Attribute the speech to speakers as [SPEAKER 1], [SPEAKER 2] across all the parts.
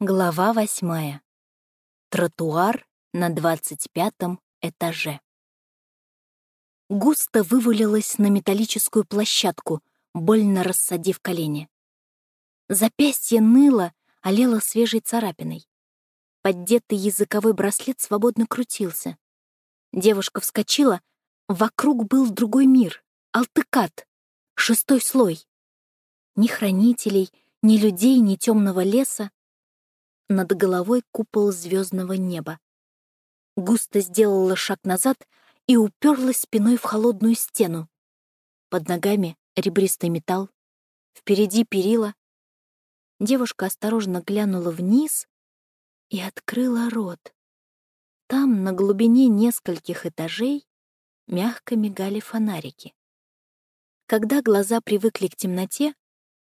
[SPEAKER 1] Глава восьмая. Тротуар на двадцать пятом этаже. Густо вывалилась на металлическую площадку, больно рассадив колени. Запястье ныло, олело свежей царапиной. Поддетый языковой браслет свободно крутился. Девушка вскочила, вокруг был другой мир, алтыкат, шестой слой. Ни хранителей, ни людей, ни темного леса, над головой купол звездного неба. Густо сделала шаг назад и уперлась спиной в холодную стену. Под ногами ребристый металл, впереди перила. Девушка осторожно глянула вниз и открыла рот. Там, на глубине нескольких этажей, мягко мигали фонарики. Когда глаза привыкли к темноте,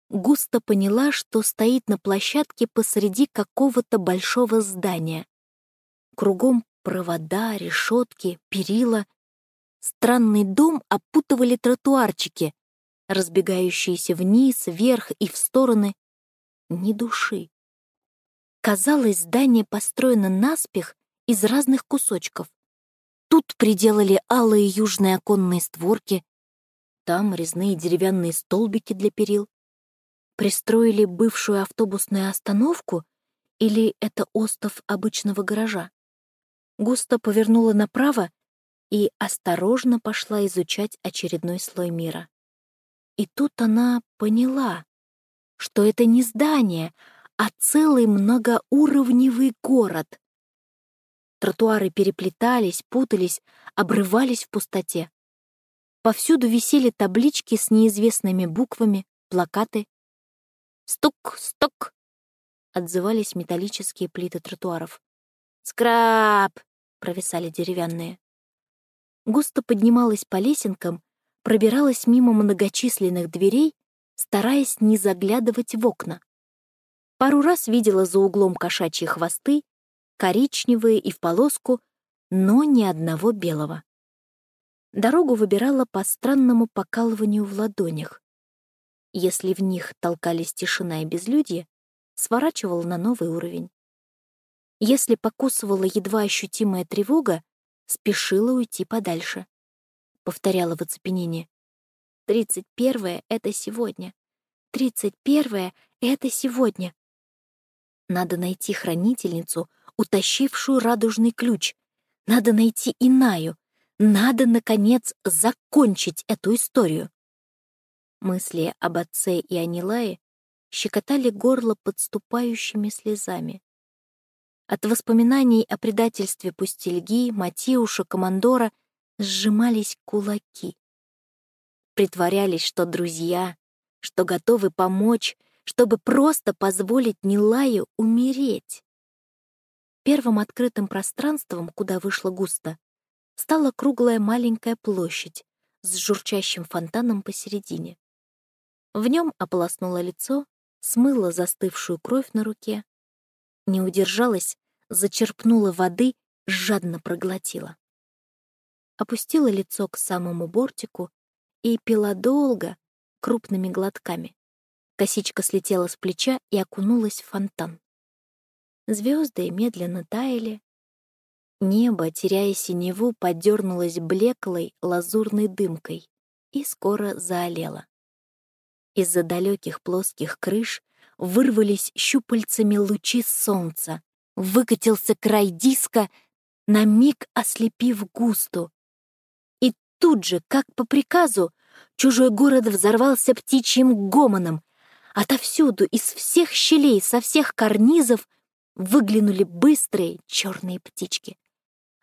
[SPEAKER 1] Густо поняла, что стоит на площадке посреди какого-то большого здания. Кругом провода, решетки, перила. Странный дом опутывали тротуарчики, разбегающиеся вниз, вверх и в стороны. Ни души. Казалось, здание построено наспех из разных кусочков. Тут приделали алые южные оконные створки, там резные деревянные столбики для перил. Пристроили бывшую автобусную остановку или это остов обычного гаража? Густо повернула направо и осторожно пошла изучать очередной слой мира. И тут она поняла, что это не здание, а целый многоуровневый город. Тротуары переплетались, путались, обрывались в пустоте. Повсюду висели таблички с неизвестными буквами, плакаты. Стук, стук! Отзывались металлические плиты тротуаров. Скраб! Провисали деревянные. Густо поднималась по лесенкам, пробиралась мимо многочисленных дверей, стараясь не заглядывать в окна. Пару раз видела за углом кошачьи хвосты, коричневые и в полоску, но ни одного белого. Дорогу выбирала по странному покалыванию в ладонях если в них толкались тишина и безлюдье, сворачивал на новый уровень. Если покусывала едва ощутимая тревога, спешила уйти подальше. Повторяла в оцепенении. «Тридцать первое — это сегодня. Тридцать первое — это сегодня». Надо найти хранительницу, утащившую радужный ключ. Надо найти Инаю. Надо, наконец, закончить эту историю. Мысли об отце и Анилае щекотали горло подступающими слезами. От воспоминаний о предательстве Пустельги, Матиуша, Командора сжимались кулаки. Притворялись, что друзья, что готовы помочь, чтобы просто позволить Нилаю умереть. Первым открытым пространством, куда вышло густо, стала круглая маленькая площадь с журчащим фонтаном посередине. В нем ополоснуло лицо, смыла застывшую кровь на руке. Не удержалась, зачерпнула воды, жадно проглотила. Опустила лицо к самому бортику и пила долго, крупными глотками. Косичка слетела с плеча и окунулась в фонтан. Звезды медленно таяли. Небо, теряя синеву, подернулось блеклой лазурной дымкой и скоро заолело. Из-за далеких плоских крыш вырвались щупальцами лучи солнца. Выкатился край диска, на миг ослепив густу. И тут же, как по приказу, чужой город взорвался птичьим гомоном. Отовсюду, из всех щелей, со всех карнизов выглянули быстрые черные птички.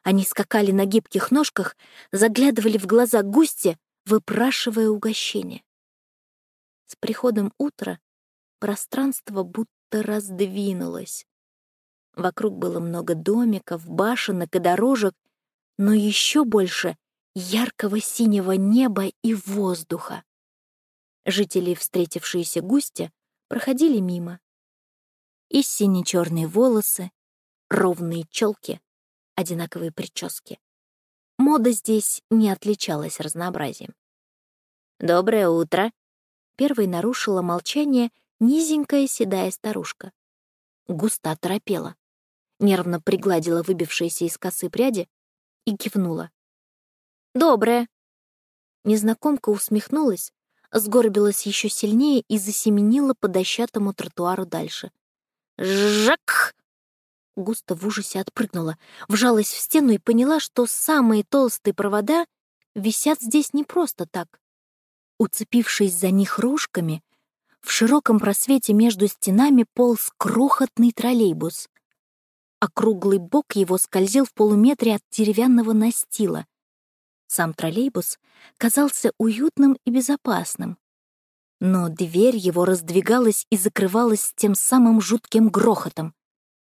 [SPEAKER 1] Они скакали на гибких ножках, заглядывали в глаза густи, выпрашивая угощение. С приходом утра пространство будто раздвинулось. Вокруг было много домиков, башенок и дорожек, но еще больше яркого синего неба и воздуха. Жители, встретившиеся густя, проходили мимо. И сине-черные волосы, ровные челки, одинаковые прически. Мода здесь не отличалась разнообразием. «Доброе утро!» Первой нарушила молчание низенькая седая старушка. Густо оторопела. Нервно пригладила выбившиеся из косы пряди и кивнула. «Доброе». Незнакомка усмехнулась, сгорбилась еще сильнее и засеменила по дощатому тротуару дальше. «Жак!» Густо в ужасе отпрыгнула, вжалась в стену и поняла, что самые толстые провода висят здесь не просто так. Уцепившись за них рожками, в широком просвете между стенами полз крохотный троллейбус. Округлый бок его скользил в полуметре от деревянного настила. Сам троллейбус казался уютным и безопасным. Но дверь его раздвигалась и закрывалась тем самым жутким грохотом.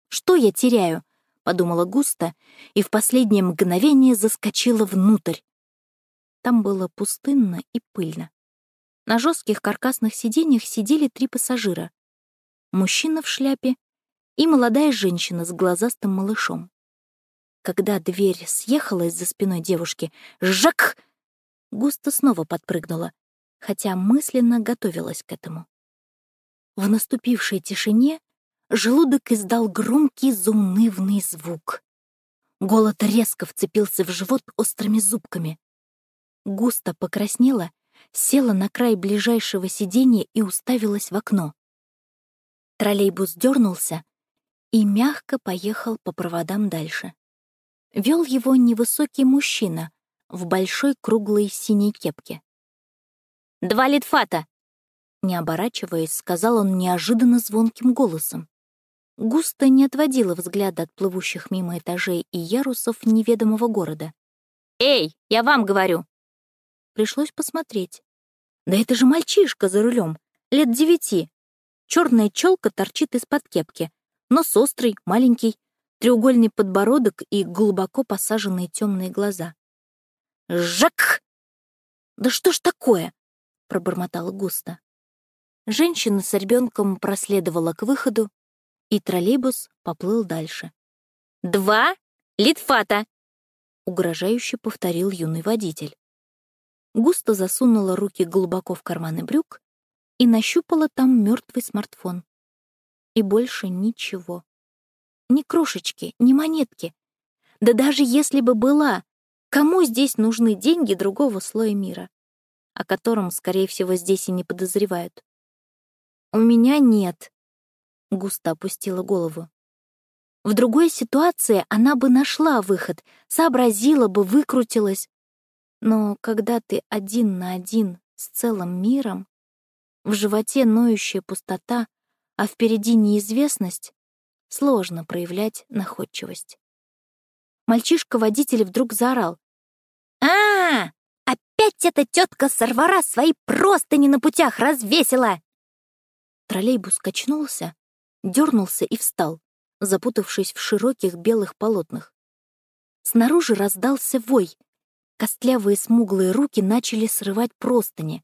[SPEAKER 1] «Что я теряю?» — подумала Густа и в последнее мгновение заскочила внутрь. Там было пустынно и пыльно. На жестких каркасных сиденьях сидели три пассажира. Мужчина в шляпе и молодая женщина с глазастым малышом. Когда дверь съехала из-за спиной девушки, «Жак!» Густо снова подпрыгнула, хотя мысленно готовилась к этому. В наступившей тишине желудок издал громкий заунывный звук. Голод резко вцепился в живот острыми зубками. Густо покраснела, села на край ближайшего сиденья и уставилась в окно. Троллейбус дернулся и мягко поехал по проводам дальше. Вел его невысокий мужчина в большой круглой синей кепке. «Два литфата!» Не оборачиваясь, сказал он неожиданно звонким голосом. Густо не отводила взгляда от плывущих мимо этажей и ярусов неведомого города. «Эй, я вам говорю!» Пришлось посмотреть. Да это же мальчишка за рулем, лет девяти. Черная челка торчит из-под кепки, нос острый, маленький, треугольный подбородок и глубоко посаженные темные глаза. «Жак!» «Да что ж такое?» — пробормотала густо. Женщина с ребенком проследовала к выходу, и троллейбус поплыл дальше. «Два литфата!» — угрожающе повторил юный водитель густо засунула руки глубоко в карманы брюк и нащупала там мертвый смартфон. И больше ничего. Ни крошечки, ни монетки. Да даже если бы была, кому здесь нужны деньги другого слоя мира, о котором, скорее всего, здесь и не подозревают? «У меня нет», — густо опустила голову. В другой ситуации она бы нашла выход, сообразила бы, выкрутилась. Но когда ты один на один с целым миром, в животе ноющая пустота, а впереди неизвестность, сложно проявлять находчивость. Мальчишка-водитель вдруг заорал. «А, опять эта тетка сорвара свои простыни на путях развесила!» Троллейбус качнулся, дернулся и встал, запутавшись в широких белых полотнах. Снаружи раздался вой — Костлявые смуглые руки начали срывать простыни.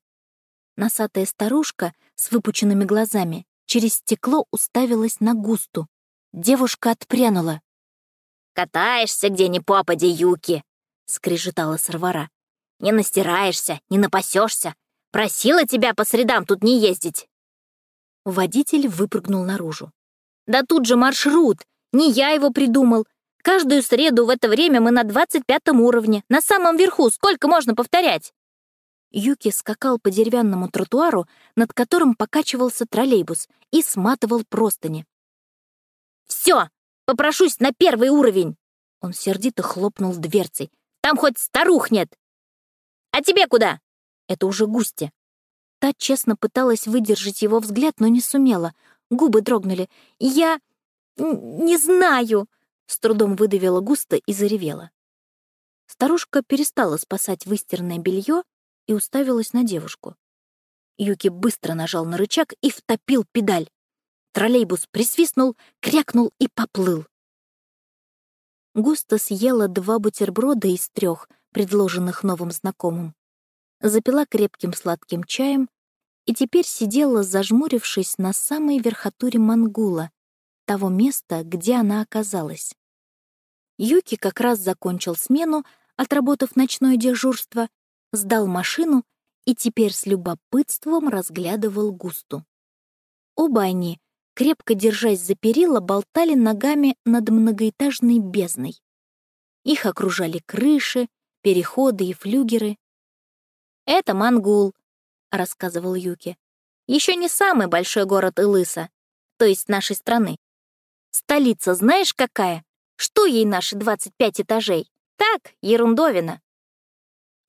[SPEAKER 1] Носатая старушка с выпученными глазами через стекло уставилась на густу. Девушка отпрянула. «Катаешься где ни попади, Юки!» — скрежетала сорвара. «Не настираешься, не напасешься. Просила тебя по средам тут не ездить!» Водитель выпрыгнул наружу. «Да тут же маршрут! Не я его придумал! Каждую среду в это время мы на 25 уровне, на самом верху. Сколько можно повторять?» Юки скакал по деревянному тротуару, над которым покачивался троллейбус, и сматывал простыни. «Все! Попрошусь на первый уровень!» Он сердито хлопнул дверцей. «Там хоть старух нет!» «А тебе куда?» Это уже Густи. Та честно пыталась выдержать его взгляд, но не сумела. Губы дрогнули. «Я... не знаю!» С трудом выдавила густо и заревела. Старушка перестала спасать выстиранное белье и уставилась на девушку. Юки быстро нажал на рычаг и втопил педаль. Троллейбус присвистнул, крякнул и поплыл. Густо съела два бутерброда из трех, предложенных новым знакомым. Запила крепким сладким чаем и теперь сидела, зажмурившись на самой верхотуре мангула, того места, где она оказалась. Юки как раз закончил смену, отработав ночное дежурство, сдал машину и теперь с любопытством разглядывал Густу. Оба они, крепко держась за перила, болтали ногами над многоэтажной бездной. Их окружали крыши, переходы и флюгеры. «Это Мангул», — рассказывал Юки. «Еще не самый большой город Илыса, то есть нашей страны. Столица знаешь какая? Что ей наши 25 этажей? Так, ерундовина».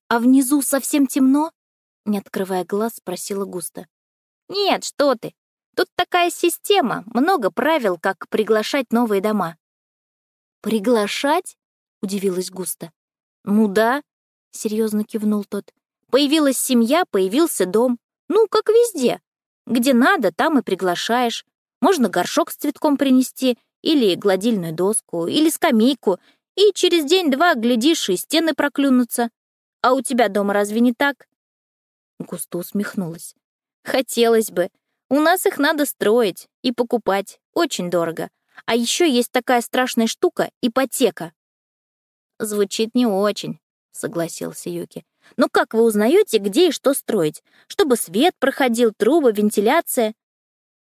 [SPEAKER 1] «А внизу совсем темно?» — не открывая глаз, спросила Густа. «Нет, что ты. Тут такая система, много правил, как приглашать новые дома». «Приглашать?» — удивилась Густа. «Ну да», — серьезно кивнул тот. «Появилась семья, появился дом. Ну, как везде. Где надо, там и приглашаешь. Можно горшок с цветком принести, или гладильную доску, или скамейку, и через день-два, глядишь, и стены проклюнутся. А у тебя дома разве не так?» Густо усмехнулась. «Хотелось бы. У нас их надо строить и покупать. Очень дорого. А еще есть такая страшная штука — ипотека». «Звучит не очень», — согласился Юки. «Но как вы узнаете, где и что строить? Чтобы свет проходил, трубы, вентиляция?»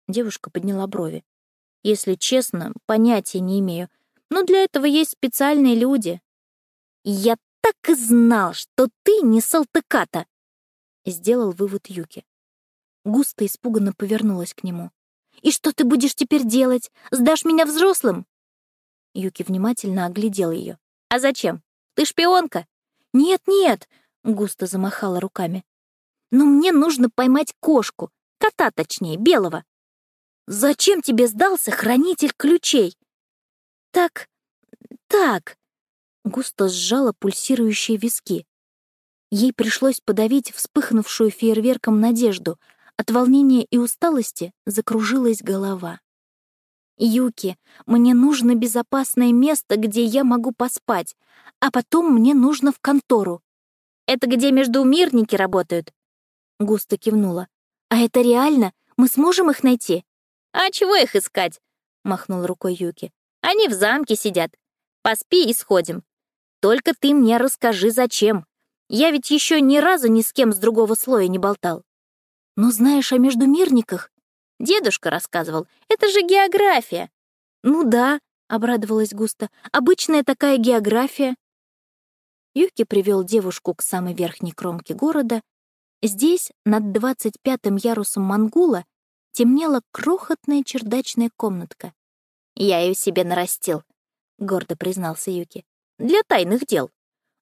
[SPEAKER 1] Девушка подняла брови. «Если честно, понятия не имею. Но для этого есть специальные люди». «Я так и знал, что ты не Салтыката!» — сделал вывод Юки. Густо испуганно повернулась к нему. «И что ты будешь теперь делать? Сдашь меня взрослым?» Юки внимательно оглядел ее. «А зачем? Ты шпионка?» «Нет-нет!» — густо замахала руками. «Но мне нужно поймать кошку, кота точнее, белого. Зачем тебе сдался хранитель ключей?» «Так, так...» — густо сжала пульсирующие виски. Ей пришлось подавить вспыхнувшую фейерверком надежду. От волнения и усталости закружилась голова. «Юки, мне нужно безопасное место, где я могу поспать, а потом мне нужно в контору». «Это где между мирники работают?» Густо кивнула. «А это реально? Мы сможем их найти?» «А чего их искать?» — махнул рукой Юки. «Они в замке сидят. Поспи и сходим. Только ты мне расскажи, зачем. Я ведь еще ни разу ни с кем с другого слоя не болтал. Но знаешь о междумирниках? Дедушка рассказывал. Это же география. Ну да, обрадовалась Густа. Обычная такая география. Юки привел девушку к самой верхней кромке города. Здесь, над двадцать пятым ярусом Мангула, темнела крохотная чердачная комнатка. «Я ее себе нарастил», — гордо признался Юки. «Для тайных дел.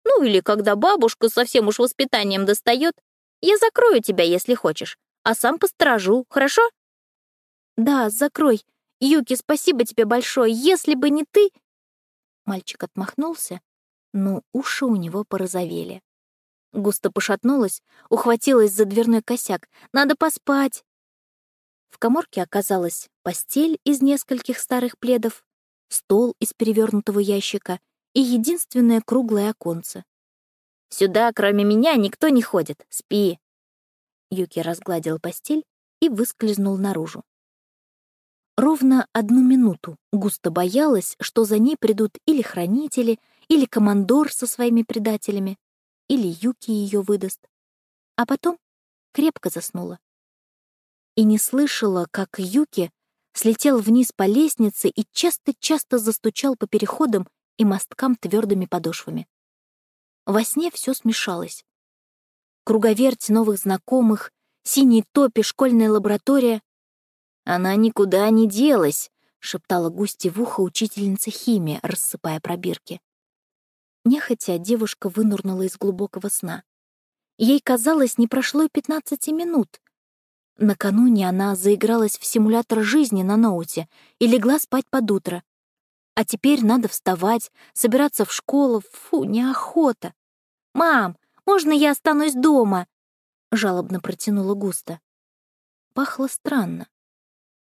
[SPEAKER 1] Ну или когда бабушка совсем уж воспитанием достает, я закрою тебя, если хочешь, а сам посторожу, хорошо? Да, закрой. Юки, спасибо тебе большое. Если бы не ты... Мальчик отмахнулся, но уши у него порозовели. Густо пошатнулась, ухватилась за дверной косяк. Надо поспать. Коморке оказалась постель из нескольких старых пледов, стол из перевернутого ящика и единственное круглое оконце. «Сюда, кроме меня, никто не ходит. Спи!» Юки разгладил постель и выскользнул наружу. Ровно одну минуту густо боялась, что за ней придут или хранители, или командор со своими предателями, или Юки ее выдаст. А потом крепко заснула. И не слышала, как Юки слетел вниз по лестнице и часто-часто застучал по переходам и мосткам твердыми подошвами. Во сне все смешалось. Круговерть новых знакомых, синий топи, школьная лаборатория. «Она никуда не делась», — шептала Густи в ухо учительница химии, рассыпая пробирки. Нехотя девушка вынурнула из глубокого сна. Ей казалось, не прошло и пятнадцати минут. Накануне она заигралась в симулятор жизни на ноуте и легла спать под утро. А теперь надо вставать, собираться в школу. Фу, неохота. «Мам, можно я останусь дома?» — жалобно протянула Густа. Пахло странно.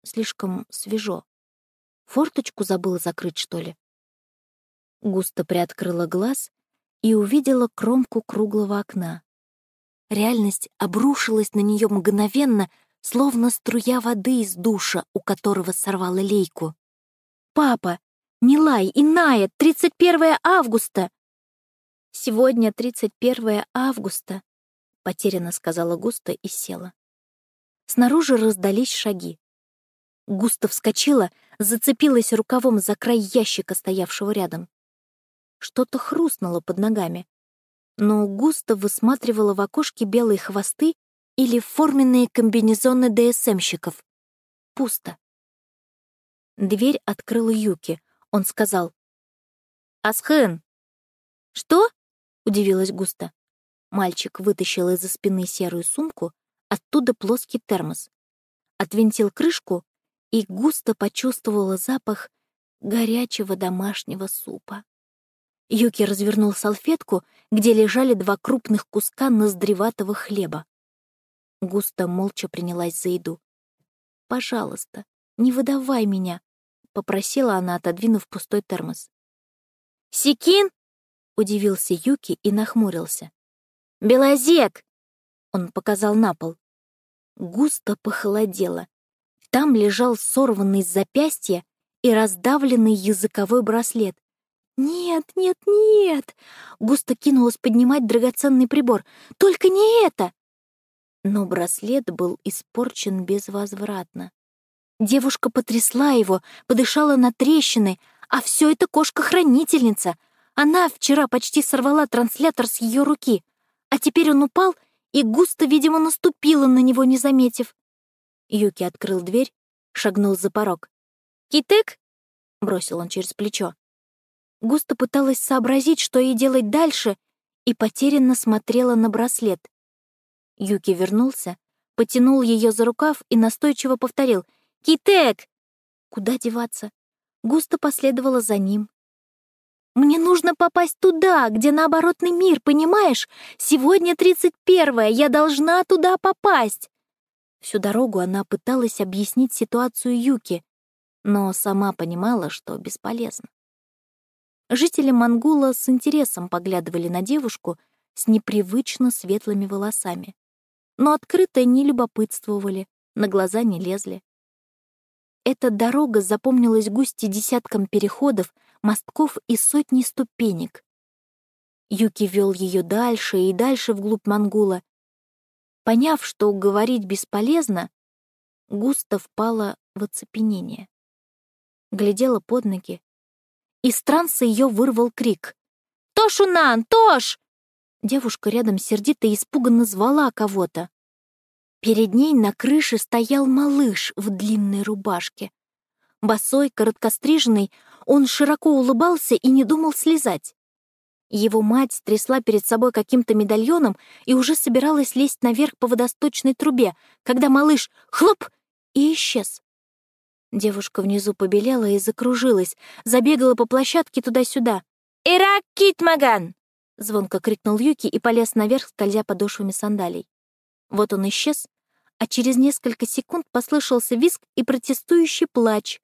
[SPEAKER 1] Слишком свежо. Форточку забыла закрыть, что ли? Густо приоткрыла глаз и увидела кромку круглого окна. Реальность обрушилась на нее мгновенно, словно струя воды из душа, у которого сорвала лейку. «Папа, Нилай, иная, 31 августа!» «Сегодня 31 августа», — потерянно сказала Густа и села. Снаружи раздались шаги. Густо вскочила, зацепилась рукавом за край ящика, стоявшего рядом. Что-то хрустнуло под ногами. Но густо высматривала в окошке белые хвосты или форменные комбинезоны ДСМщиков. Пусто. Дверь открыл Юки. Он сказал. «Асхен!» «Что?» — удивилась Густа. Мальчик вытащил из-за спины серую сумку, оттуда плоский термос. Отвинтил крышку и густо почувствовала запах горячего домашнего супа. Юки развернул салфетку, где лежали два крупных куска ноздреватого хлеба. Густо молча принялась за еду. «Пожалуйста, не выдавай меня», — попросила она, отодвинув пустой термос. «Сикин?» — удивился Юки и нахмурился. «Белозек!» — он показал на пол. Густо похолодело. Там лежал сорванный с запястья и раздавленный языковой браслет. «Нет, нет, нет!» Густо кинулась поднимать драгоценный прибор. «Только не это!» Но браслет был испорчен безвозвратно. Девушка потрясла его, подышала на трещины, а все это кошка-хранительница. Она вчера почти сорвала транслятор с ее руки, а теперь он упал, и густо, видимо, наступила на него, не заметив. Юки открыл дверь, шагнул за порог. «Китык?» — бросил он через плечо. Густо пыталась сообразить, что ей делать дальше, и потерянно смотрела на браслет. Юки вернулся, потянул ее за рукав и настойчиво повторил «Китек!» Куда деваться? Густо последовала за ним. «Мне нужно попасть туда, где наоборотный мир, понимаешь? Сегодня тридцать первое, я должна туда попасть!» Всю дорогу она пыталась объяснить ситуацию Юки, но сама понимала, что бесполезно. Жители Мангула с интересом поглядывали на девушку с непривычно светлыми волосами, но открыто не любопытствовали, на глаза не лезли. Эта дорога запомнилась густи десяткам переходов, мостков и сотней ступенек. Юки вел ее дальше и дальше вглубь Мангула, Поняв, что говорить бесполезно, густо впала в оцепенение. Глядела под ноги. Из транса ее вырвал крик. «Тошунан! Тош!» Девушка рядом сердито и испуганно звала кого-то. Перед ней на крыше стоял малыш в длинной рубашке. Босой, короткостриженный, он широко улыбался и не думал слезать. Его мать трясла перед собой каким-то медальоном и уже собиралась лезть наверх по водосточной трубе, когда малыш хлоп и исчез. Девушка внизу побелела и закружилась, забегала по площадке туда-сюда. «Ирак Китмаган!» — звонко крикнул Юки и полез наверх, скользя подошвами сандалий. Вот он исчез, а через несколько секунд послышался визг и протестующий плач.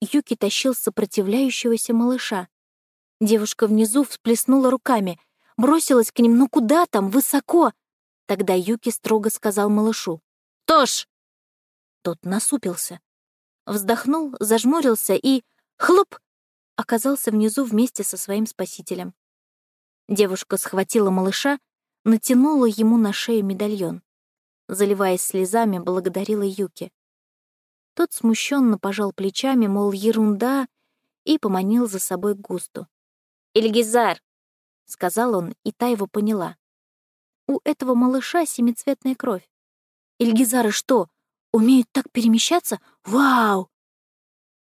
[SPEAKER 1] Юки тащил сопротивляющегося малыша. Девушка внизу всплеснула руками, бросилась к ним, ну куда там, высоко. Тогда Юки строго сказал малышу. «Тош!» Тот насупился. Вздохнул, зажмурился и, хлоп, оказался внизу вместе со своим спасителем. Девушка схватила малыша, натянула ему на шею медальон. Заливаясь слезами, благодарила Юки. Тот смущенно пожал плечами, мол, ерунда, и поманил за собой Густу. «Ильгизар!» — сказал он, и та его поняла. У этого малыша семицветная кровь. Ильгизары что, умеют так перемещаться? Вау!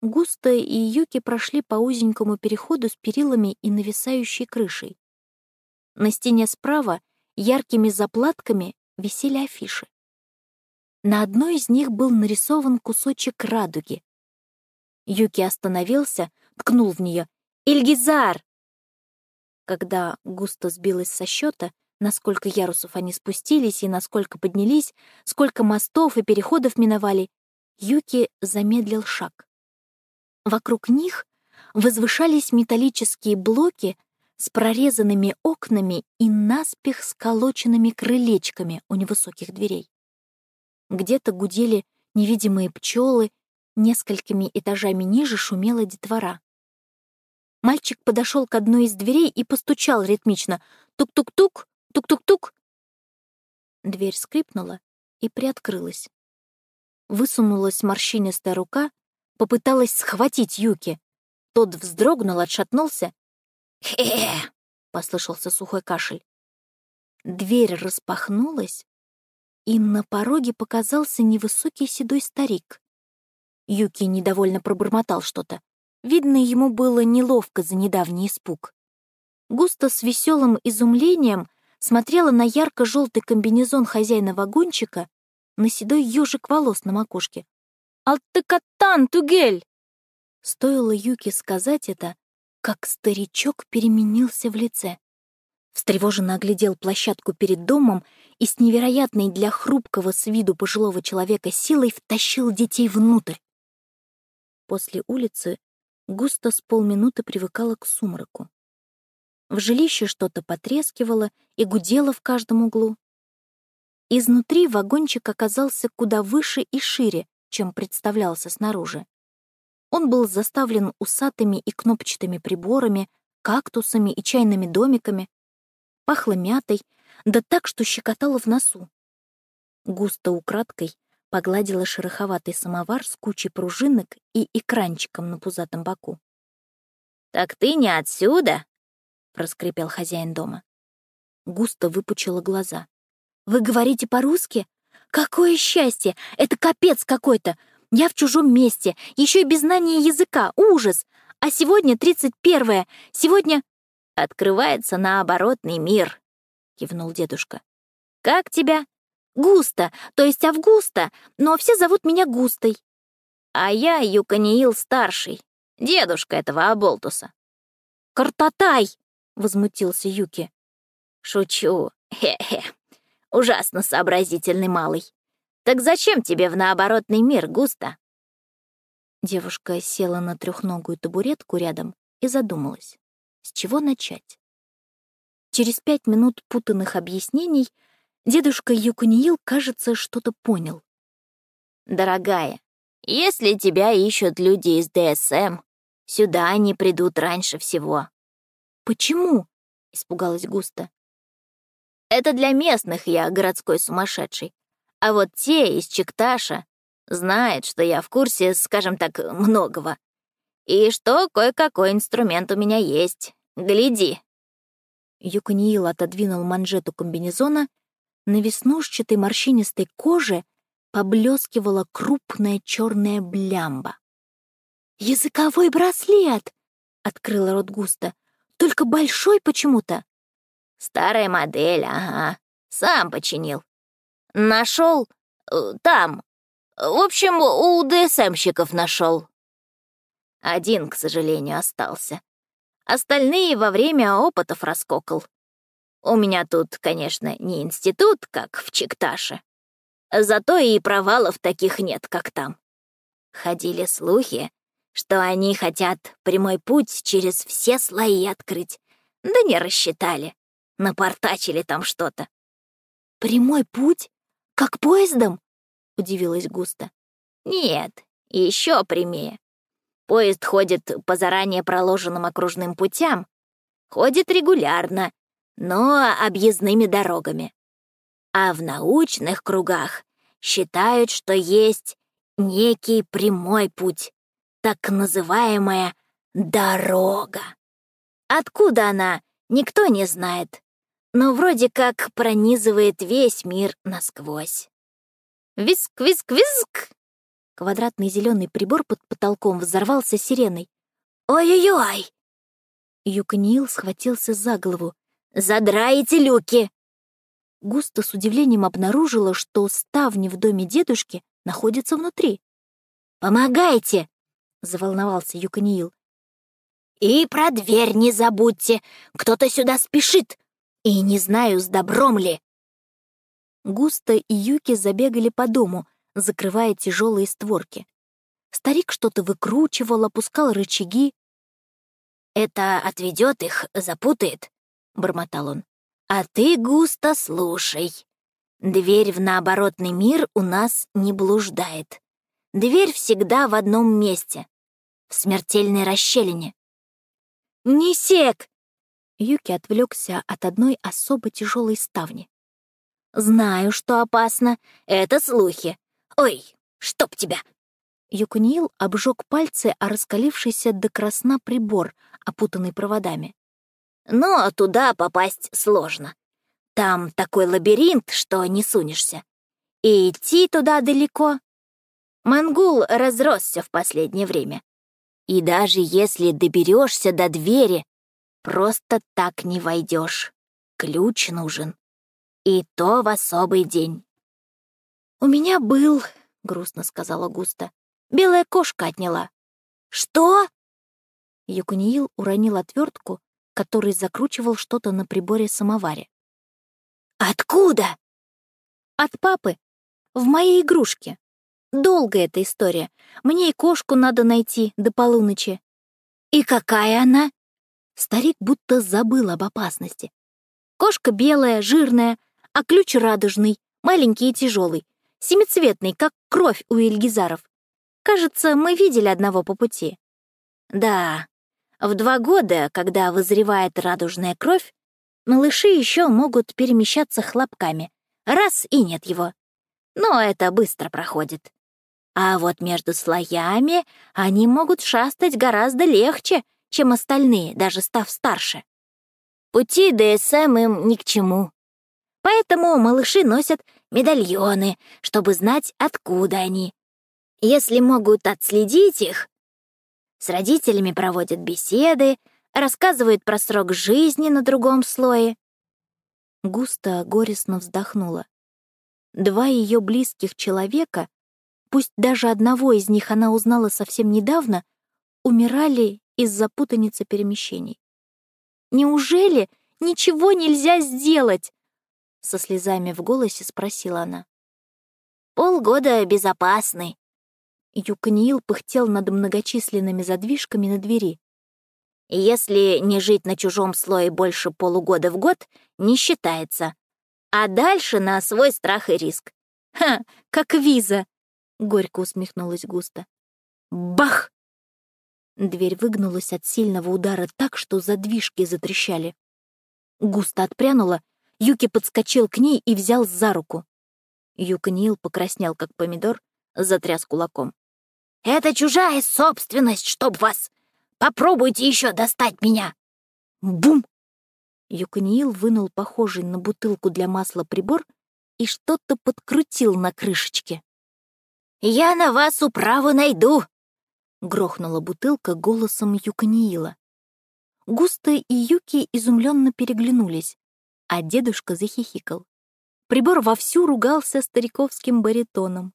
[SPEAKER 1] Густо и Юки прошли по узенькому переходу с перилами и нависающей крышей. На стене справа яркими заплатками висели афиши. На одной из них был нарисован кусочек радуги. Юки остановился, ткнул в нее. «Ильгизар!» Когда густо сбилась со счета, насколько ярусов они спустились и насколько поднялись, сколько мостов и переходов миновали, Юки замедлил шаг. Вокруг них возвышались металлические блоки с прорезанными окнами и наспех сколоченными крылечками у невысоких дверей. Где-то гудели невидимые пчелы, несколькими этажами ниже шумела детвора. Мальчик подошел к одной из дверей и постучал ритмично. Тук-тук-тук, тук-тук-тук. Дверь скрипнула и приоткрылась. Высунулась морщинистая рука, попыталась схватить Юки. Тот вздрогнул, отшатнулся. «Хе!» — послышался сухой кашель. Дверь распахнулась, и на пороге показался невысокий седой старик. Юки недовольно пробормотал что-то. Видно, ему было неловко за недавний испуг. Густо с веселым изумлением смотрела на ярко-желтый комбинезон хозяина вагончика, на седой ежик волос на макушке. «Алтыкатан, тугель!» Стоило Юки сказать это, как старичок переменился в лице встревоженно оглядел площадку перед домом и с невероятной для хрупкого с виду пожилого человека силой втащил детей внутрь. После улицы густо с полминуты привыкала к сумраку. В жилище что-то потрескивало и гудело в каждом углу. Изнутри вагончик оказался куда выше и шире, чем представлялся снаружи. Он был заставлен усатыми и кнопчатыми приборами, кактусами и чайными домиками, пахло мятой, да так, что щекотало в носу. Густо украдкой погладила шероховатый самовар с кучей пружинок и экранчиком на пузатом боку. «Так ты не отсюда?» — проскрипел хозяин дома. Густо выпучила глаза. «Вы говорите по-русски? Какое счастье! Это капец какой-то! Я в чужом месте, еще и без знания языка, ужас! А сегодня тридцать первое, сегодня открывается наоборотный мир», — кивнул дедушка. «Как тебя?» «Густо, то есть Августа, но все зовут меня Густой». «А я Юканиил-старший, дедушка этого Аболтуса». «Картотай!» — возмутился Юки. «Шучу, хе-хе, ужасно сообразительный малый. Так зачем тебе в наоборотный мир, Густо?» Девушка села на трехногую табуретку рядом и задумалась. С чего начать? Через пять минут путанных объяснений дедушка Юканиил, кажется, что-то понял. «Дорогая, если тебя ищут люди из ДСМ, сюда они придут раньше всего». «Почему?» — испугалась Густа. «Это для местных я городской сумасшедший. А вот те из Чекташа знают, что я в курсе, скажем так, многого. И что кое-какой инструмент у меня есть. Гляди!» Юканиил отодвинул манжету комбинезона. На веснушчатой морщинистой коже поблескивала крупная черная блямба. «Языковой браслет!» — открыла рот густо. «Только большой почему-то». «Старая модель, ага. Сам починил. Нашел э, там. В общем, у ДСМщиков нашел. Один, к сожалению, остался. Остальные во время опытов раскокал. У меня тут, конечно, не институт, как в Чикташе. Зато и провалов таких нет, как там. Ходили слухи, что они хотят прямой путь через все слои открыть. Да не рассчитали. Напортачили там что-то. «Прямой путь? Как поездом?» — удивилась Густа. «Нет, еще прямее. Поезд ходит по заранее проложенным окружным путям. Ходит регулярно, но объездными дорогами. А в научных кругах считают, что есть некий прямой путь, так называемая дорога. Откуда она, никто не знает, но вроде как пронизывает весь мир насквозь. Виск-виск-виск! Квадратный зеленый прибор под потолком взорвался сиреной. «Ой-ой-ой!» Юканиил схватился за голову. «Задраете люки!» Густо с удивлением обнаружила, что ставни в доме дедушки находятся внутри. «Помогайте!» — заволновался Юканиил. «И про дверь не забудьте! Кто-то сюда спешит! И не знаю, с добром ли!» Густо и Юки забегали по дому — закрывая тяжелые створки. Старик что-то выкручивал, опускал рычаги. «Это отведет их, запутает», — бормотал он. «А ты густо слушай. Дверь в наоборотный мир у нас не блуждает. Дверь всегда в одном месте, в смертельной расщелине». «Не сек!» Юки отвлекся от одной особо тяжелой ставни. «Знаю, что опасно. Это слухи. Ой,
[SPEAKER 2] Чтоб тебя!»
[SPEAKER 1] Юкуниил обжег пальцы о раскалившийся до красна прибор, опутанный проводами.
[SPEAKER 2] «Но туда попасть сложно. Там такой лабиринт, что не сунешься. И идти туда далеко. Мангул разросся в последнее время. И даже если доберешься до двери, просто так не войдешь. Ключ нужен. И то в особый день.
[SPEAKER 1] «У меня был», — грустно сказала Густа. «Белая кошка отняла».
[SPEAKER 2] «Что?»
[SPEAKER 1] Юкуниил уронил отвертку, который закручивал что-то на приборе-самоваре.
[SPEAKER 2] «Откуда?»
[SPEAKER 1] «От папы. В моей игрушке. Долгая эта история. Мне и кошку надо найти до полуночи».
[SPEAKER 2] «И какая она?»
[SPEAKER 1] Старик будто забыл об опасности. Кошка белая, жирная, а ключ радужный, маленький и тяжелый, семицветный, как кровь у Эльгизаров. Кажется, мы видели одного по пути.
[SPEAKER 2] Да, в два года, когда вызревает радужная кровь, малыши еще могут перемещаться хлопками. Раз и нет его. Но это быстро проходит. А вот между слоями они могут шастать гораздо легче, чем остальные, даже став старше. Пути ДСМ им ни к чему. Поэтому малыши носят медальоны, чтобы знать, откуда они. Если могут отследить их, с родителями проводят беседы, рассказывают про срок жизни на другом слое.
[SPEAKER 1] Густо горестно вздохнула. Два ее близких человека, пусть даже одного из них она узнала совсем недавно, умирали из-за путаницы перемещений. Неужели ничего нельзя сделать? Со слезами в голосе спросила она.
[SPEAKER 2] Полгода безопасны.
[SPEAKER 1] Юканиил пыхтел над многочисленными задвижками на двери.
[SPEAKER 2] Если не жить на чужом слое больше полугода в год, не считается. А дальше на свой страх и риск.
[SPEAKER 1] «Ха, как виза!» — горько усмехнулась Густа. «Бах!» Дверь выгнулась от сильного удара так, что задвижки затрещали. Густо отпрянула, Юки подскочил к ней и взял за руку. Юка Нил покраснел, как помидор, затряс кулаком.
[SPEAKER 2] «Это чужая собственность, чтоб вас! Попробуйте еще достать меня!»
[SPEAKER 1] Бум! Юканиил вынул похожий на бутылку для масла прибор и что-то подкрутил на крышечке.
[SPEAKER 2] «Я на вас управу найду!»
[SPEAKER 1] — грохнула бутылка голосом Юканиила. Густо и Юки изумленно переглянулись, а дедушка захихикал. Прибор вовсю ругался стариковским баритоном.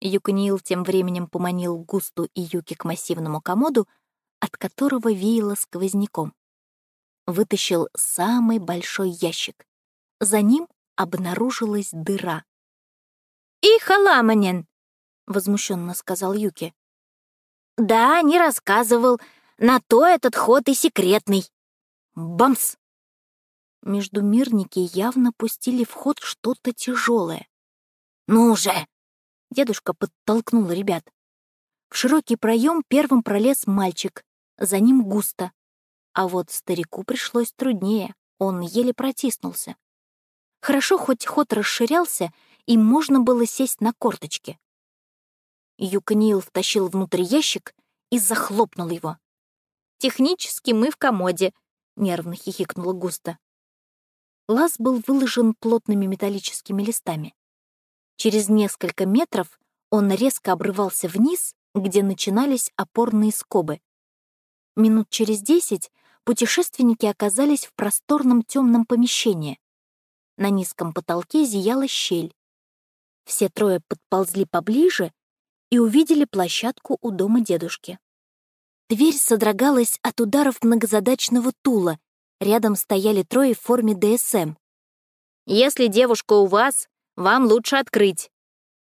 [SPEAKER 1] Юканиил тем временем поманил Густу и Юки к массивному комоду, от которого веяло сквозняком. Вытащил самый большой ящик. За ним обнаружилась дыра.
[SPEAKER 2] «И халаманин!»
[SPEAKER 1] — возмущенно сказал Юки.
[SPEAKER 2] «Да, не рассказывал. На то этот ход и секретный».
[SPEAKER 1] Бамс! Между мирники явно пустили в ход что-то тяжелое.
[SPEAKER 2] «Ну же!»
[SPEAKER 1] — дедушка подтолкнул ребят. В широкий проем первым пролез мальчик, за ним густо. А вот старику пришлось труднее, он еле протиснулся. Хорошо, хоть ход расширялся, и можно было сесть на корточки. Юканиил втащил внутрь ящик и захлопнул его. «Технически мы в комоде», — нервно хихикнула Густа. Лаз был выложен плотными металлическими листами. Через несколько метров он резко обрывался вниз, где начинались опорные скобы. Минут через десять путешественники оказались в просторном темном помещении. На низком потолке зияла щель. Все трое подползли поближе и увидели площадку у дома дедушки. Дверь содрогалась от ударов многозадачного тула. Рядом стояли трое в форме ДСМ. «Если девушка у вас, вам лучше открыть!»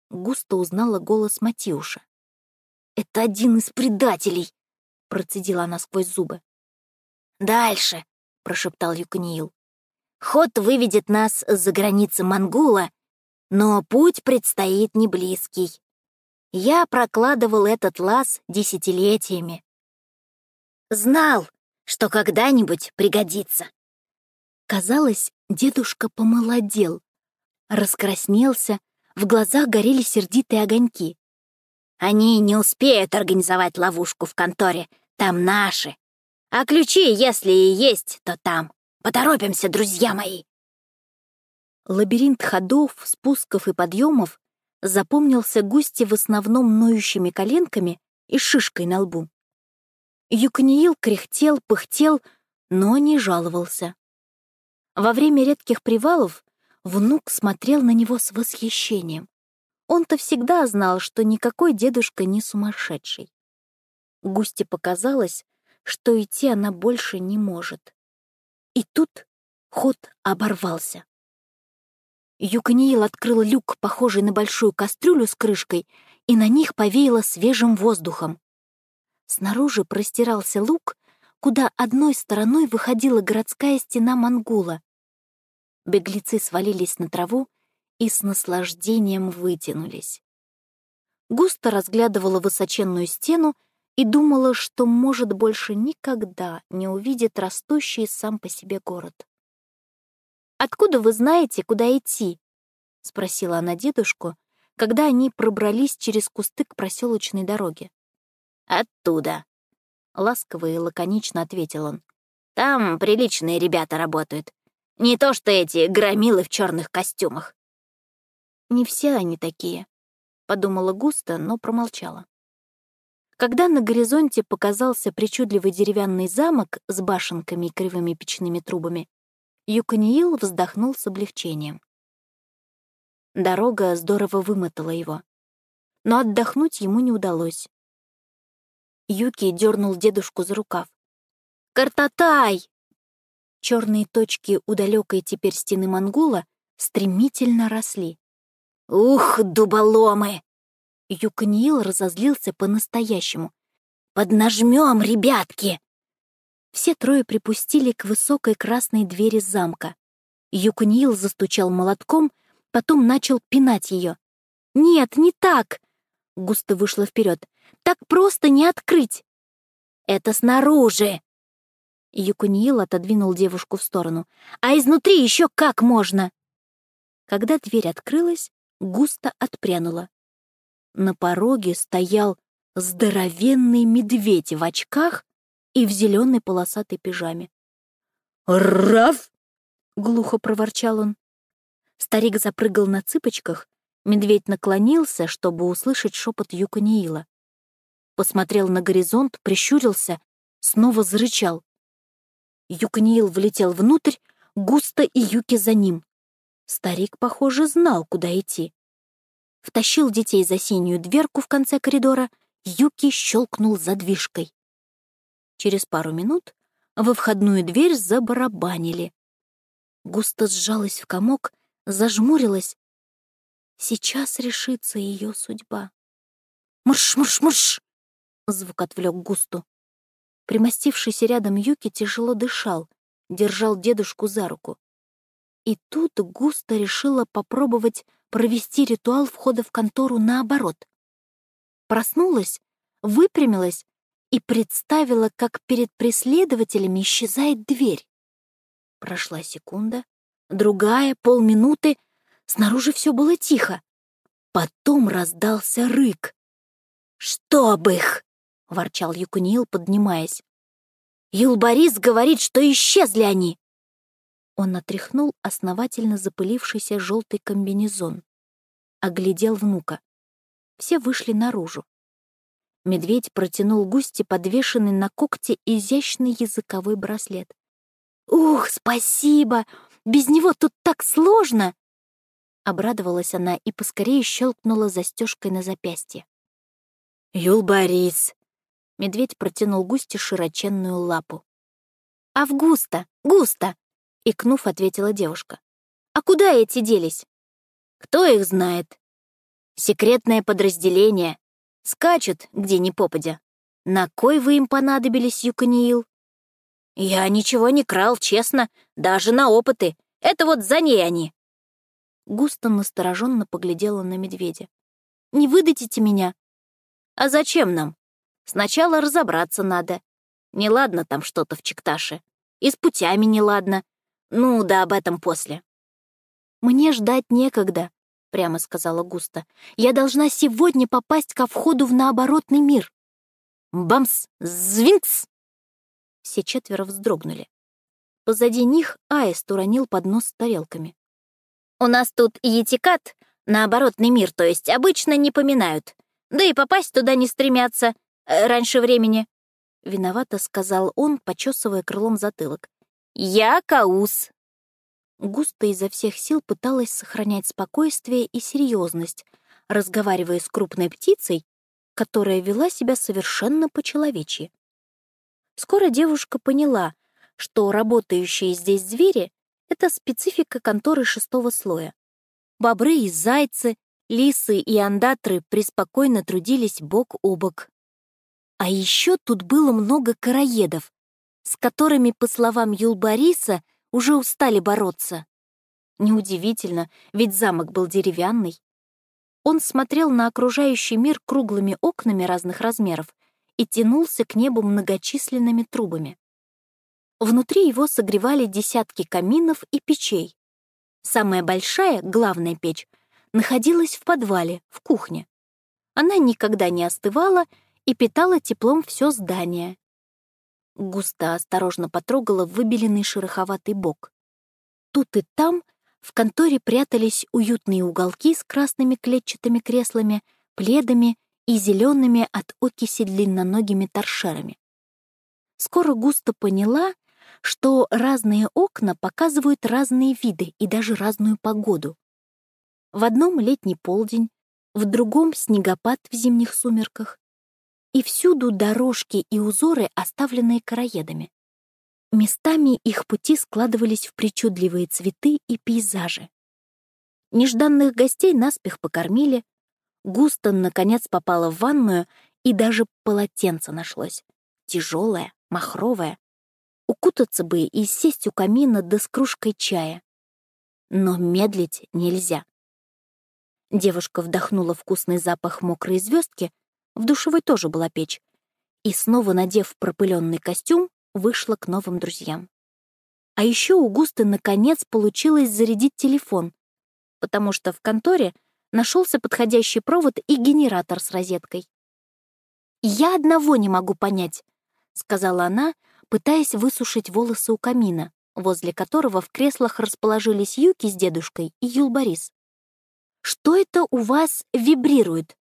[SPEAKER 1] Густо узнала голос Матюша. «Это один из предателей!» — процедила она сквозь зубы.
[SPEAKER 2] «Дальше!» — прошептал Юканиил. «Ход выведет нас за границы Мангула, но путь предстоит не близкий. Я прокладывал этот лаз десятилетиями. Знал, что когда-нибудь пригодится.
[SPEAKER 1] Казалось, дедушка помолодел, раскраснелся, в глазах горели сердитые огоньки.
[SPEAKER 2] Они не успеют организовать ловушку в конторе. Там наши. А ключи, если и есть, то там. Поторопимся, друзья мои!»
[SPEAKER 1] Лабиринт ходов, спусков и подъемов запомнился Густи в основном ноющими коленками и шишкой на лбу. Юканиил кряхтел, пыхтел, но не жаловался. Во время редких привалов внук смотрел на него с восхищением. Он-то всегда знал, что никакой дедушка не сумасшедший. Густи показалось, что идти она больше не может. И тут ход оборвался. Юканиил открыл люк, похожий на большую кастрюлю с крышкой, и на них повеяло свежим воздухом. Снаружи простирался луг, куда одной стороной выходила городская стена Мангула. Беглецы свалились на траву и с наслаждением вытянулись. Густо разглядывала высоченную стену и думала, что, может, больше никогда не увидит растущий сам по себе город. «Откуда вы знаете, куда идти?» — спросила она дедушку, когда они пробрались через кусты к проселочной дороге.
[SPEAKER 2] «Оттуда», — ласково и лаконично ответил он. «Там приличные ребята работают. Не то что эти громилы в черных костюмах».
[SPEAKER 1] «Не все они такие», — подумала густо, но промолчала. Когда на горизонте показался причудливый деревянный замок с башенками и кривыми печными трубами, Юканиил вздохнул с облегчением. Дорога здорово вымотала его. Но отдохнуть ему не удалось. Юки дернул дедушку за рукав. «Картотай!» Черные точки у далекой теперь стены Монгула стремительно росли.
[SPEAKER 2] «Ух, дуболомы!»
[SPEAKER 1] Юканиил разозлился по-настоящему.
[SPEAKER 2] «Поднажмем, ребятки!»
[SPEAKER 1] Все трое припустили к высокой красной двери замка. Юканиил застучал молотком, потом начал пинать ее. «Нет, не так!» Густо вышла вперед. «Так просто не открыть!»
[SPEAKER 2] «Это снаружи!»
[SPEAKER 1] Юканиил отодвинул девушку в сторону. «А изнутри еще как можно!» Когда дверь открылась, густо отпрянула. На пороге стоял здоровенный медведь в очках и в зеленой полосатой пижаме.
[SPEAKER 2] «Раф!»
[SPEAKER 1] — глухо проворчал он. Старик запрыгал на цыпочках, медведь наклонился, чтобы услышать шепот Юканиила. Посмотрел на горизонт, прищурился, снова зарычал. Юканиил влетел внутрь, густо и Юки за ним. Старик, похоже, знал, куда идти. Втащил детей за синюю дверку в конце коридора, Юки щелкнул задвижкой. Через пару минут во входную дверь забарабанили. Густо сжалась в комок, зажмурилась. Сейчас решится ее судьба. «Мурш-мурш-мурш!» — звук отвлек Густу. Примостившийся рядом Юки тяжело дышал, держал дедушку за руку. И тут Густа решила попробовать провести ритуал входа в контору наоборот. Проснулась, выпрямилась и представила, как перед преследователями исчезает дверь. Прошла секунда, другая, полминуты. Снаружи все было тихо. Потом раздался рык.
[SPEAKER 2] «Чтоб их!» — ворчал Юкунил, поднимаясь. «Юлборис говорит, что исчезли они!»
[SPEAKER 1] Он отряхнул основательно запылившийся желтый комбинезон. Оглядел внука. Все вышли наружу. Медведь протянул Густи подвешенный на когте изящный языковой браслет. «Ух, спасибо! Без него тут так сложно!» Обрадовалась она и поскорее щелкнула застежкой на запястье.
[SPEAKER 2] «Юлборис!»
[SPEAKER 1] Медведь протянул Густи широченную лапу. «Августа! Густа!» — икнув, ответила девушка. «А куда эти делись?»
[SPEAKER 2] «Кто их знает?» «Секретное подразделение. Скачут, где ни попадя. На кой вы им понадобились, Юканиил? Я ничего не крал, честно, даже на опыты. Это вот за ней они.
[SPEAKER 1] Густо настороженно поглядела на медведя. «Не выдадите меня?»
[SPEAKER 2] «А зачем нам? Сначала разобраться надо. Неладно там что-то в Чекташе. И с путями неладно. Ну, да об этом после».
[SPEAKER 1] «Мне ждать некогда. Прямо сказала Густа. «Я должна сегодня попасть ко входу в наоборотный мир». «Бамс! Звинкс!» Все четверо вздрогнули. Позади них Аист уронил поднос с тарелками.
[SPEAKER 2] «У нас тут етикат, наоборотный мир, то есть обычно не поминают. Да и попасть туда не стремятся э, раньше времени», — виновато сказал он, почесывая крылом затылок. «Я Каус,
[SPEAKER 1] Густо изо всех сил пыталась сохранять спокойствие и серьезность, разговаривая с крупной птицей, которая вела себя совершенно по-человечьи. Скоро девушка поняла, что работающие здесь звери — это специфика конторы шестого слоя. Бобры и зайцы, лисы и андатры преспокойно трудились бок о бок. А еще тут было много караедов, с которыми, по словам Юлбариса, уже устали бороться. Неудивительно, ведь замок был деревянный. Он смотрел на окружающий мир круглыми окнами разных размеров и тянулся к небу многочисленными трубами. Внутри его согревали десятки каминов и печей. Самая большая, главная печь, находилась в подвале, в кухне. Она никогда не остывала и питала теплом все здание, Густо осторожно потрогала выбеленный шероховатый бок. Тут и там в конторе прятались уютные уголки с красными клетчатыми креслами, пледами и зелеными от окиси длинноногими торшерами. Скоро Густо поняла, что разные окна показывают разные виды и даже разную погоду. В одном летний полдень, в другом — снегопад в зимних сумерках, и всюду дорожки и узоры, оставленные караедами. Местами их пути складывались в причудливые цветы и пейзажи. Нежданных гостей наспех покормили, Густон, наконец, попала в ванную, и даже полотенце нашлось. Тяжелое, махровое. Укутаться бы и сесть у камина да с кружкой чая. Но медлить нельзя. Девушка вдохнула вкусный запах мокрой звездки, в душевой тоже была печь. И снова, надев пропыленный костюм, вышла к новым друзьям. А еще у Густы наконец получилось зарядить телефон, потому что в конторе нашелся подходящий провод и генератор с розеткой. «Я одного не могу понять», — сказала она, пытаясь высушить волосы у камина, возле которого в креслах расположились Юки с дедушкой и Юлборис. «Что это у вас вибрирует?»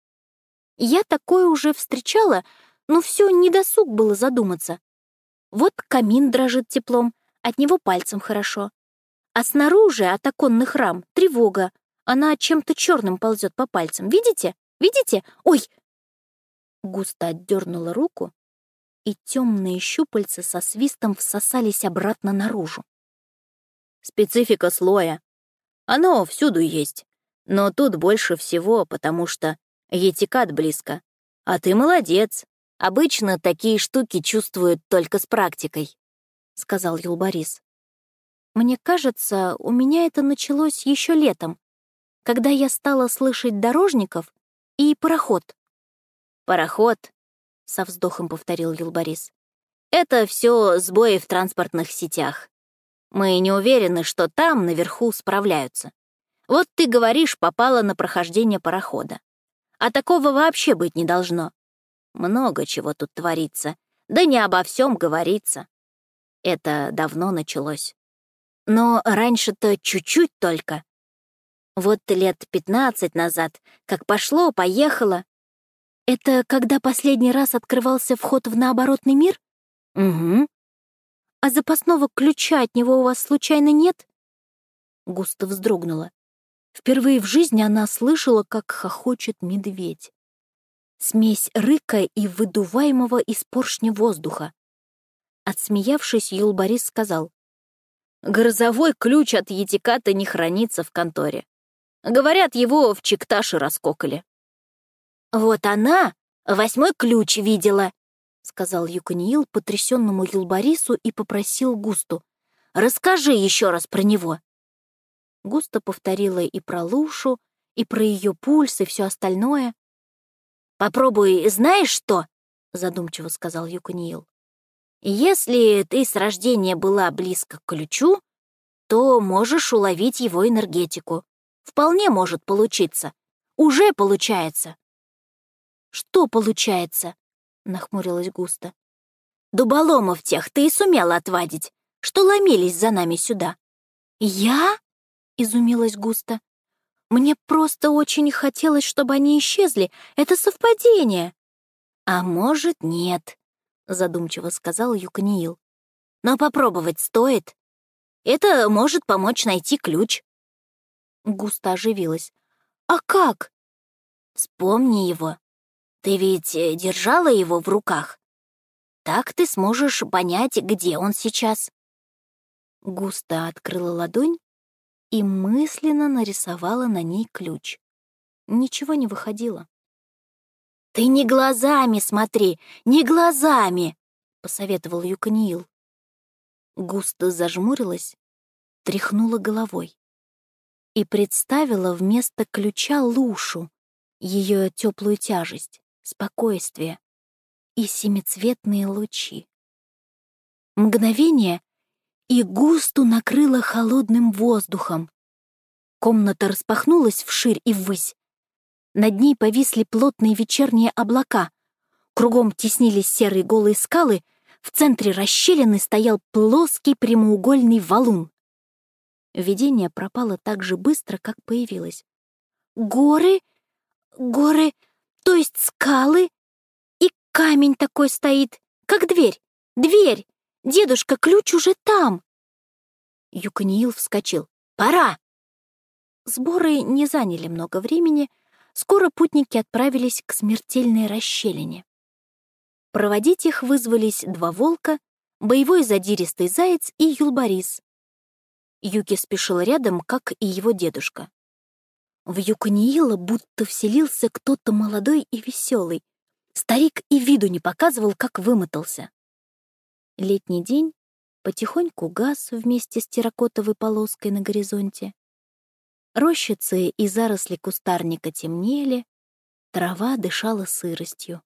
[SPEAKER 1] Я такое уже встречала, но все недосуг было задуматься. Вот камин дрожит теплом, от него пальцем хорошо. А снаружи от оконных рам тревога. Она чем-то черным ползет по пальцам. Видите? Видите? Ой! Густо отдернула руку, и темные щупальца со свистом всосались обратно наружу.
[SPEAKER 2] Специфика слоя. Оно всюду есть, но тут больше всего, потому что Етикат близко. А ты молодец. Обычно такие штуки чувствуют только с практикой», — сказал Юлборис.
[SPEAKER 1] «Мне кажется, у меня это началось еще летом, когда я стала слышать дорожников и пароход».
[SPEAKER 2] «Пароход», — со вздохом повторил Юлборис. «Это все сбои в транспортных сетях. Мы не уверены, что там, наверху, справляются. Вот ты говоришь, попала на прохождение парохода. А такого вообще быть не должно. Много чего тут творится, да не обо всем говорится. Это давно началось. Но раньше-то чуть-чуть только. Вот лет пятнадцать назад, как пошло, поехало.
[SPEAKER 1] Это когда последний раз открывался вход в наоборотный мир?
[SPEAKER 2] Угу.
[SPEAKER 1] А запасного ключа от него у вас случайно нет? Густо вздрогнула. Впервые в жизни она слышала, как хохочет медведь. Смесь рыка и выдуваемого из поршня воздуха. Отсмеявшись, Юлборис сказал, «Грозовой ключ от етиката не хранится в конторе. Говорят, его в Чикташе раскокали».
[SPEAKER 2] «Вот она восьмой ключ видела», — сказал
[SPEAKER 1] Юканиил потрясенному Юлборису и попросил Густу.
[SPEAKER 2] «Расскажи еще раз про него».
[SPEAKER 1] Густо повторила и про Лушу, и про ее пульс, и все остальное.
[SPEAKER 2] «Попробуй, знаешь что?» — задумчиво сказал Юканиил. «Если ты с рождения была близко к ключу, то можешь уловить его энергетику. Вполне может получиться. Уже получается.
[SPEAKER 1] Что получается? Нахмурилась густо.
[SPEAKER 2] Дуболомов тех ты и сумела отвадить, что ломились за нами сюда.
[SPEAKER 1] Я? Изумилась густо. Мне просто очень хотелось, чтобы они исчезли. Это совпадение.
[SPEAKER 2] А может, нет, задумчиво сказал Юканиил. Но попробовать стоит. Это может помочь найти ключ.
[SPEAKER 1] Густо оживилась. А как?
[SPEAKER 2] Вспомни его. Ты ведь э, держала его в руках. Так ты сможешь понять, где он сейчас.
[SPEAKER 1] Густо открыла ладонь и мысленно нарисовала на ней ключ. Ничего не выходило.
[SPEAKER 2] «Ты не глазами смотри, не глазами!» — посоветовал Юканиил.
[SPEAKER 1] Густо зажмурилась, тряхнула головой и представила вместо ключа лушу, ее теплую тяжесть, спокойствие и семицветные лучи. Мгновение, и густу накрыло холодным воздухом. Комната распахнулась вширь и ввысь. Над ней повисли плотные вечерние облака. Кругом теснились серые голые скалы, в центре расщелины стоял плоский прямоугольный валун. Видение пропало так же быстро, как появилось. «Горы? Горы? То есть скалы? И камень такой стоит, как дверь! Дверь! Дедушка, ключ уже там!» Юканиил вскочил. «Пора!» Сборы не заняли много времени. Скоро путники отправились к смертельной расщелине. Проводить их вызвались два волка, боевой задиристый заяц и юлбарис. Юки спешил рядом, как и его дедушка. В Юканиила будто вселился кто-то молодой и веселый. Старик и виду не показывал, как вымотался. Летний день потихоньку гас вместе с терракотовой полоской на горизонте. Рощицы и заросли кустарника темнели, трава дышала сыростью.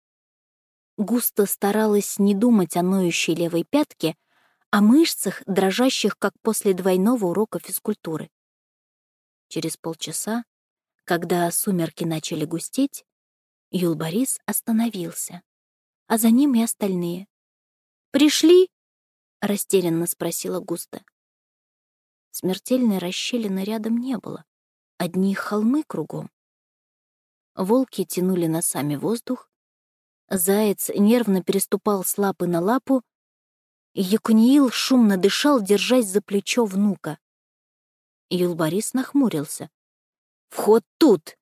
[SPEAKER 1] Густо старалась не думать о ноющей левой пятке, о мышцах, дрожащих, как после двойного урока физкультуры. Через полчаса, когда сумерки начали густеть, Юлбарис остановился, а за ним и остальные. «Пришли?» — растерянно спросила Густа. Смертельной расщелины рядом не было, одни холмы кругом. Волки тянули носами воздух, Заяц нервно переступал с лапы на лапу, Якуниил шумно дышал, держась за плечо внука. Юлбарис нахмурился. «Вход тут,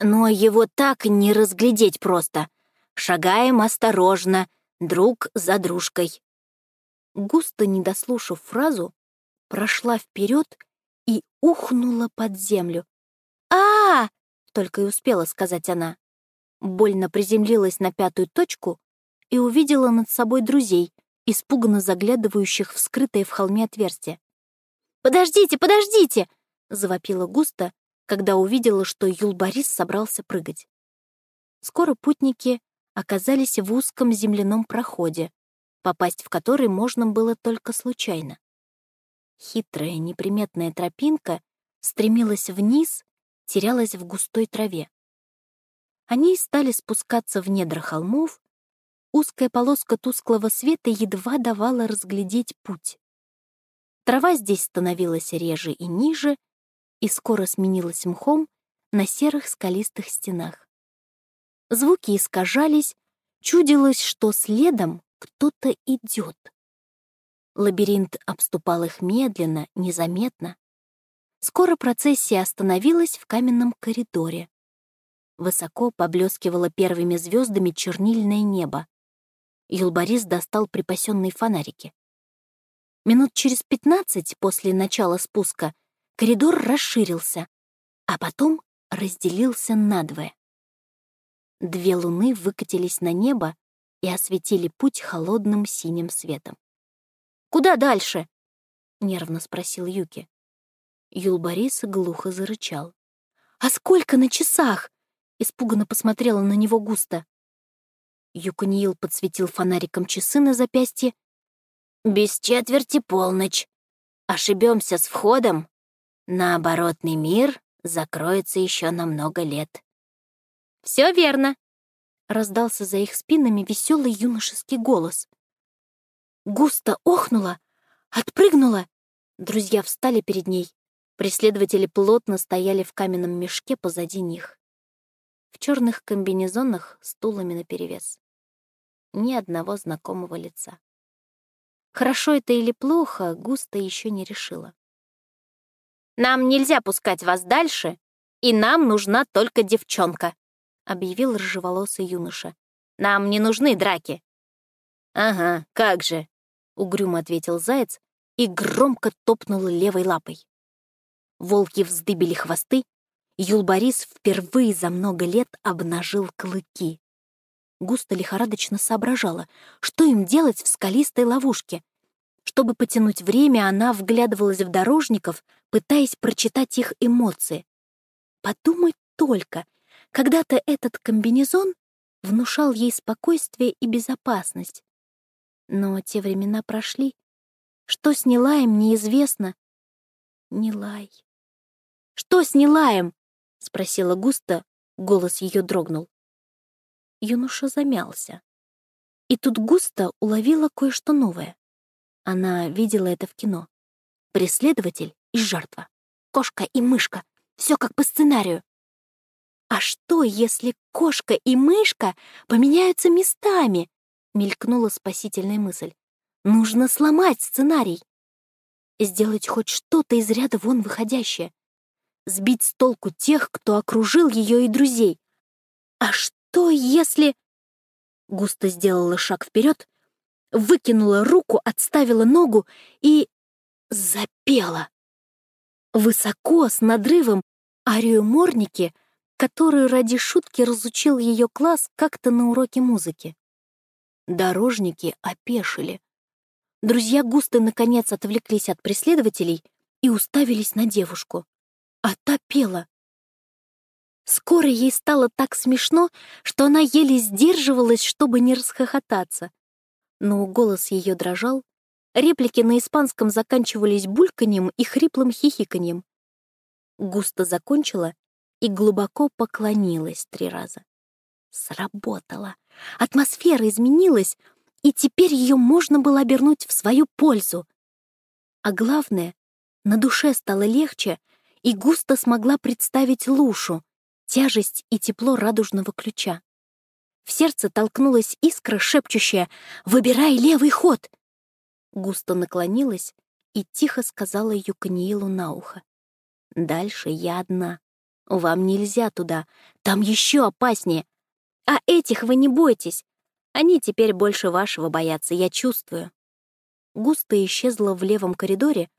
[SPEAKER 1] но его так не разглядеть просто. Шагаем осторожно, друг за дружкой». Густо не дослушав фразу, прошла вперед и ухнула под землю. а, -а, -а только и успела сказать она больно приземлилась на пятую точку и увидела над собой друзей, испуганно заглядывающих в скрытое в холме отверстие. «Подождите, подождите!» — завопила густо, когда увидела, что Юлбарис собрался прыгать. Скоро путники оказались в узком земляном проходе, попасть в который можно было только случайно. Хитрая, неприметная тропинка стремилась вниз, терялась в густой траве. Они стали спускаться в недра холмов, узкая полоска тусклого света едва давала разглядеть путь. Трава здесь становилась реже и ниже, и скоро сменилась мхом на серых скалистых стенах. Звуки искажались, чудилось, что следом кто-то идет. Лабиринт обступал их медленно, незаметно. Скоро процессия остановилась в каменном коридоре. Высоко поблескивало первыми звездами чернильное небо. Юлбарис достал припасенные фонарики. Минут через пятнадцать после начала спуска коридор расширился, а потом разделился надвое. Две луны выкатились на небо и осветили путь холодным синим светом. «Куда дальше?» — нервно спросил Юки. Юлбарис глухо зарычал. «А сколько на часах?» Испуганно посмотрела на него густо. Юканиил подсветил фонариком часы на запястье. «Без четверти полночь. Ошибемся с входом. На оборотный мир
[SPEAKER 2] закроется еще на много лет.
[SPEAKER 1] «Все верно», — раздался за их спинами веселый юношеский голос. Густо охнула, отпрыгнула. Друзья встали перед ней. Преследователи плотно стояли в каменном мешке позади них. В черных комбинезонах с тулами наперевес. Ни одного знакомого лица. Хорошо это или плохо, Густа еще не решила. «Нам нельзя пускать вас дальше, и нам нужна только девчонка», объявил рыжеволосый юноша. «Нам не нужны драки».
[SPEAKER 2] «Ага, как же», — угрюмо ответил заяц и громко топнул левой лапой. Волки вздыбили хвосты, Юлбарис впервые за много лет обнажил клыки. Густо лихорадочно соображала, что им делать в скалистой ловушке. Чтобы потянуть время, она вглядывалась в дорожников, пытаясь прочитать их эмоции. Подумать только, когда-то этот комбинезон внушал ей спокойствие и безопасность. Но те времена прошли. Что с Нилаем, неизвестно. Нилай. «Что с Нилаем?» — спросила Густа, голос ее дрогнул. Юноша замялся. И тут Густа уловила кое-что новое. Она видела это в кино. Преследователь и жертва. Кошка и мышка. Все как по сценарию. «А что, если кошка и мышка поменяются местами?» — мелькнула спасительная мысль. «Нужно сломать сценарий. Сделать хоть что-то из ряда вон выходящее. Сбить с толку тех, кто окружил ее и друзей. А что, если...» Густо сделала шаг вперед, выкинула руку, отставила ногу и... запела. Высоко, с надрывом, арию Морники — которую ради шутки разучил ее класс как-то на уроке музыки. Дорожники опешили. Друзья густо наконец отвлеклись от преследователей и уставились на девушку. А та пела. Скоро ей стало так смешно, что она еле сдерживалась, чтобы не расхохотаться. Но голос ее дрожал, реплики на испанском заканчивались бульканьем и хриплым хихиканьем. Густо закончила и глубоко поклонилась три раза. Сработало. Атмосфера изменилась, и теперь ее можно было обернуть в свою пользу. А главное, на душе стало легче, и густо смогла представить лушу, тяжесть и тепло радужного ключа. В сердце толкнулась искра, шепчущая «Выбирай левый ход!» Густо наклонилась и тихо сказала Юканиилу на ухо. «Дальше я одна. Вам нельзя туда, там еще опаснее. А этих вы не бойтесь. Они теперь больше вашего боятся, я чувствую. Густо исчезла в левом коридоре,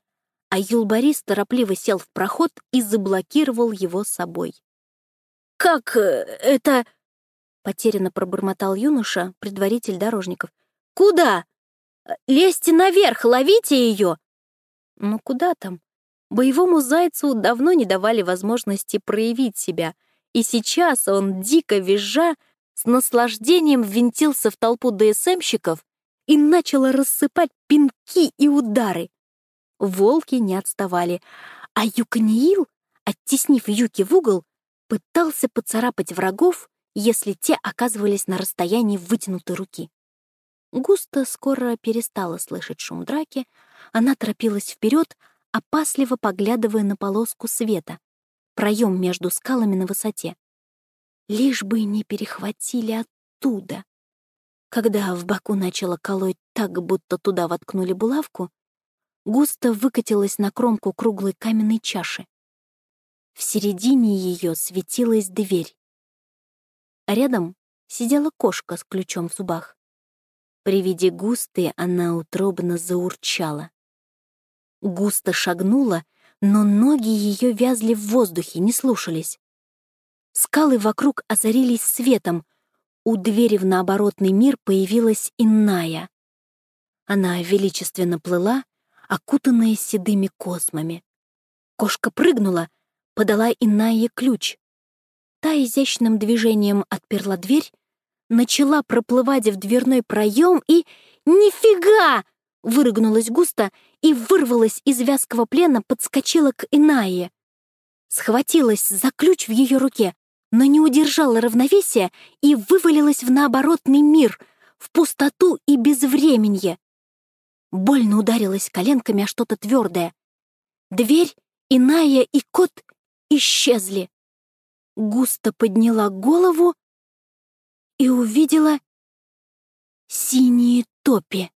[SPEAKER 2] а Юлбарис торопливо сел в проход и заблокировал его собой. «Как э, это...» — потерянно пробормотал юноша, предваритель дорожников. «Куда? Лезьте наверх, ловите ее!» «Ну куда там? Боевому зайцу давно не давали возможности проявить себя, и сейчас он, дико визжа, с наслаждением ввинтился в толпу ДСМщиков и начал рассыпать пинки и удары. Волки не отставали, а Юканиил, оттеснив Юки в угол, пытался поцарапать врагов, если те оказывались на расстоянии вытянутой руки. Густо скоро перестала слышать шум драки, она торопилась вперед, опасливо поглядывая на полоску света, проем между скалами на высоте. Лишь бы не перехватили оттуда. Когда в боку начало колоть так, будто туда воткнули булавку, густо выкатилась на кромку круглой каменной чаши. В середине ее светилась дверь. рядом сидела кошка с ключом в зубах. При виде густы она утробно заурчала. Густо шагнула, но ноги ее вязли в воздухе, не слушались. Скалы вокруг озарились светом. У двери в наоборотный мир появилась иная. Она величественно плыла, окутанная седыми космами. Кошка прыгнула, подала иная ключ. Та изящным движением отперла дверь, начала проплывать в дверной проем и... «Нифига!» — вырыгнулась густо и вырвалась из вязкого плена, подскочила к Инае.
[SPEAKER 1] схватилась за ключ в ее руке, но не удержала равновесия и вывалилась в наоборотный мир, в пустоту и безвременье. Больно ударилась коленками о что-то твердое. Дверь, иная и кот исчезли. Густо подняла голову и увидела синие топи.